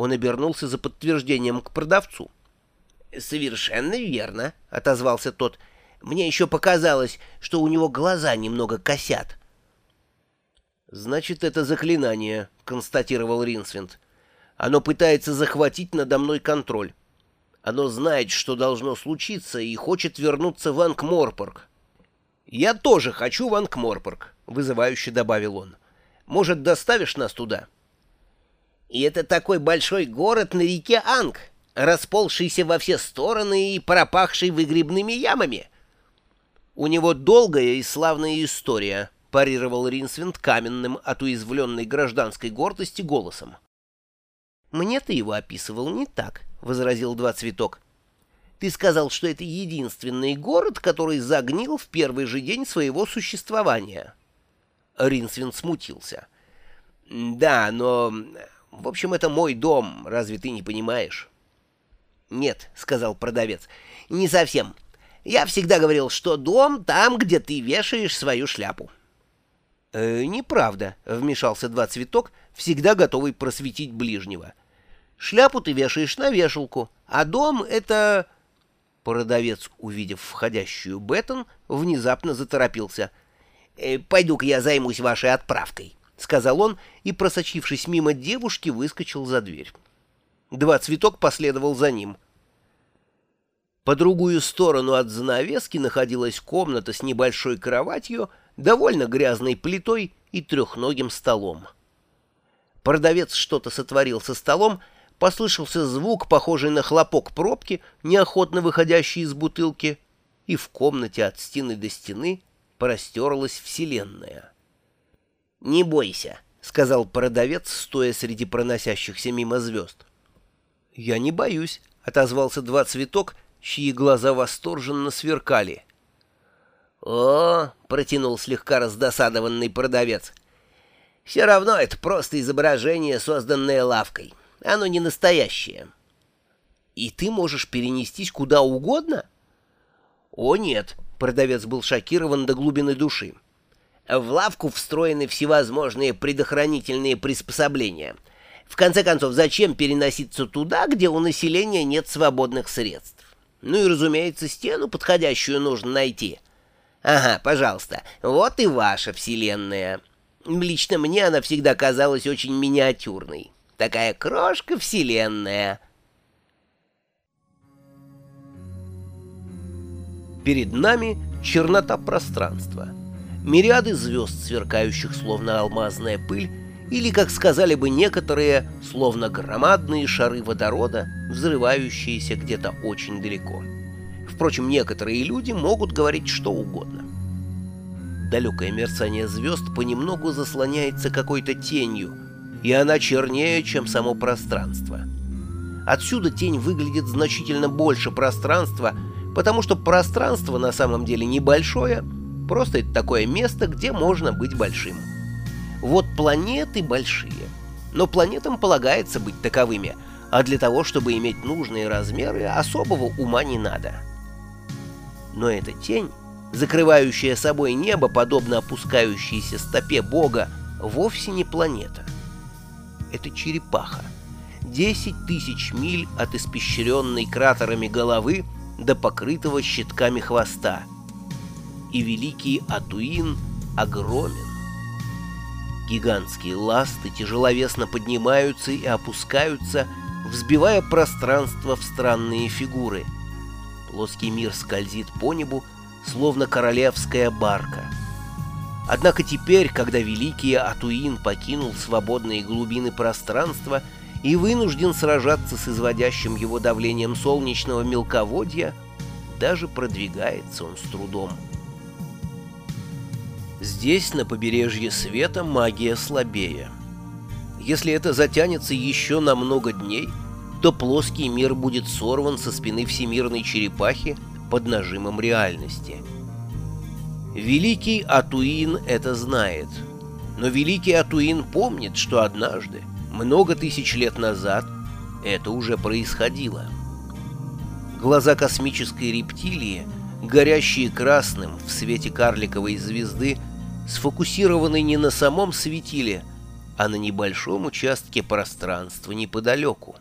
Он обернулся за подтверждением к продавцу. «Совершенно верно», — отозвался тот. «Мне еще показалось, что у него глаза немного косят». «Значит, это заклинание», — констатировал Ринсвинд. «Оно пытается захватить надо мной контроль. Оно знает, что должно случиться, и хочет вернуться в Анкморпорг». «Я тоже хочу в Анкморпорг», — вызывающе добавил он. «Может, доставишь нас туда?» «И это такой большой город на реке Анг, расползшийся во все стороны и пропахший выгребными ямами». «У него долгая и славная история», — парировал Ринсвинд каменным от уязвленной гражданской гордости голосом. «Мне ты его описывал не так», — возразил Два Цветок. «Ты сказал, что это единственный город, который загнил в первый же день своего существования». Ринсвинд смутился. «Да, но... В общем, это мой дом, разве ты не понимаешь?» «Нет», — сказал продавец, — «не совсем. Я всегда говорил, что дом там, где ты вешаешь свою шляпу». «Э, «Неправда», — вмешался Два Цветок, всегда готовый просветить ближнего. «Шляпу ты вешаешь на вешалку, а дом — это...» Продавец, увидев входящую Беттон, внезапно заторопился. «Э, «Пойду-ка я займусь вашей отправкой», — сказал он, и, просочившись мимо девушки, выскочил за дверь. Два Цветок последовал за ним. По другую сторону от занавески находилась комната с небольшой кроватью, довольно грязной плитой и трехногим столом. Продавец что-то сотворил со столом, послышался звук, похожий на хлопок пробки, неохотно выходящий из бутылки, и в комнате от стены до стены простерлась вселенная. «Не бойся», — сказал продавец, стоя среди проносящихся мимо звезд. «Я не боюсь», — отозвался два цветок, чьи глаза восторженно сверкали. «О!» — протянул слегка раздосадованный продавец. «Все равно это просто изображение, созданное лавкой. Оно не настоящее». «И ты можешь перенестись куда угодно?» «О, нет!» — продавец был шокирован до глубины души. «В лавку встроены всевозможные предохранительные приспособления. В конце концов, зачем переноситься туда, где у населения нет свободных средств? Ну и, разумеется, стену подходящую нужно найти». Ага, пожалуйста, вот и ваша вселенная. Лично мне она всегда казалась очень миниатюрной. Такая крошка вселенная. Перед нами чернота пространства. Мириады звезд, сверкающих словно алмазная пыль, или, как сказали бы некоторые, словно громадные шары водорода, взрывающиеся где-то очень далеко. Впрочем, некоторые люди могут говорить что угодно. Далекое мерцание звезд понемногу заслоняется какой-то тенью, и она чернее, чем само пространство. Отсюда тень выглядит значительно больше пространства, потому что пространство на самом деле небольшое, просто это такое место, где можно быть большим. Вот планеты большие, но планетам полагается быть таковыми, а для того, чтобы иметь нужные размеры, особого ума не надо. Но эта тень, закрывающая собой небо, подобно опускающейся стопе Бога, вовсе не планета. Это черепаха. Десять тысяч миль от испещренной кратерами головы до покрытого щитками хвоста. И великий Атуин огромен. Гигантские ласты тяжеловесно поднимаются и опускаются, взбивая пространство в странные фигуры — Плоский мир скользит по небу, словно королевская барка. Однако теперь, когда великий Атуин покинул свободные глубины пространства и вынужден сражаться с изводящим его давлением солнечного мелководья, даже продвигается он с трудом. Здесь, на побережье света, магия слабее. Если это затянется еще на много дней — то плоский мир будет сорван со спины всемирной черепахи под нажимом реальности. Великий Атуин это знает. Но Великий Атуин помнит, что однажды, много тысяч лет назад, это уже происходило. Глаза космической рептилии, горящие красным в свете карликовой звезды, сфокусированы не на самом светиле, а на небольшом участке пространства неподалеку.